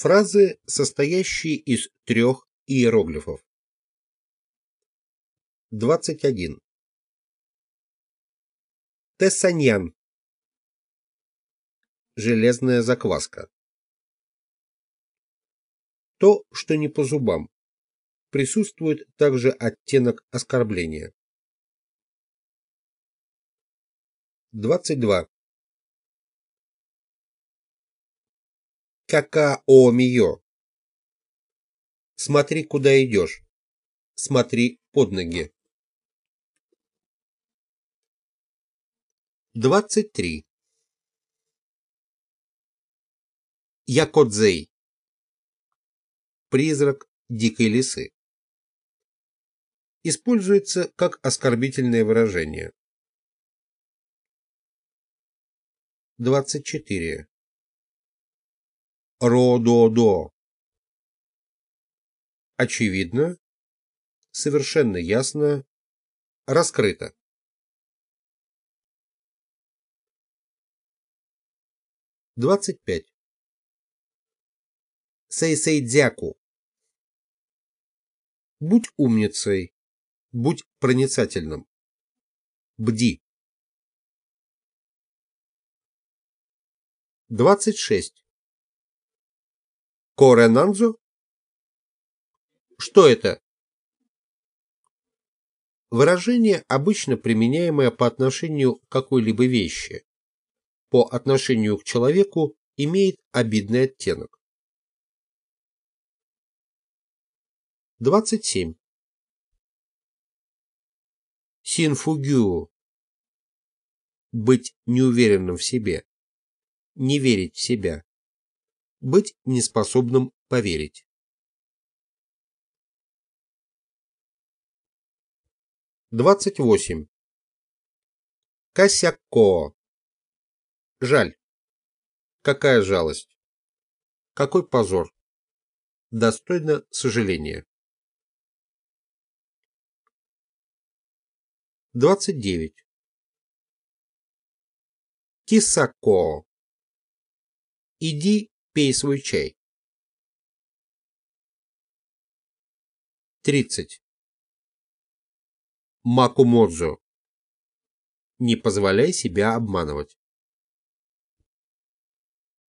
Фразы, состоящие из трех иероглифов. 21. Тессаньян. Железная закваска. То, что не по зубам. Присутствует также оттенок оскорбления. 22. Какао-мио. Смотри, куда идешь. Смотри под ноги. 23. Якодзей. Призрак дикой лисы. Используется как оскорбительное выражение. 24. Ро-до-до. Очевидно, совершенно ясно, раскрыто. Двадцать пять. Сейсейдзяку. Будь умницей, будь проницательным. Бди. Двадцать шесть. Коренанзу? Что это? Выражение, обычно применяемое по отношению к какой-либо вещи, по отношению к человеку имеет обидный оттенок. 27. Синфугю. Быть неуверенным в себе. Не верить в себя быть неспособным поверить. Двадцать восемь. Косяко. Жаль. Какая жалость. Какой позор. Достойно сожаления. Двадцать девять. Кисако. Иди Пей свой чай. 30. Макумодзо. Не позволяй себя обманывать.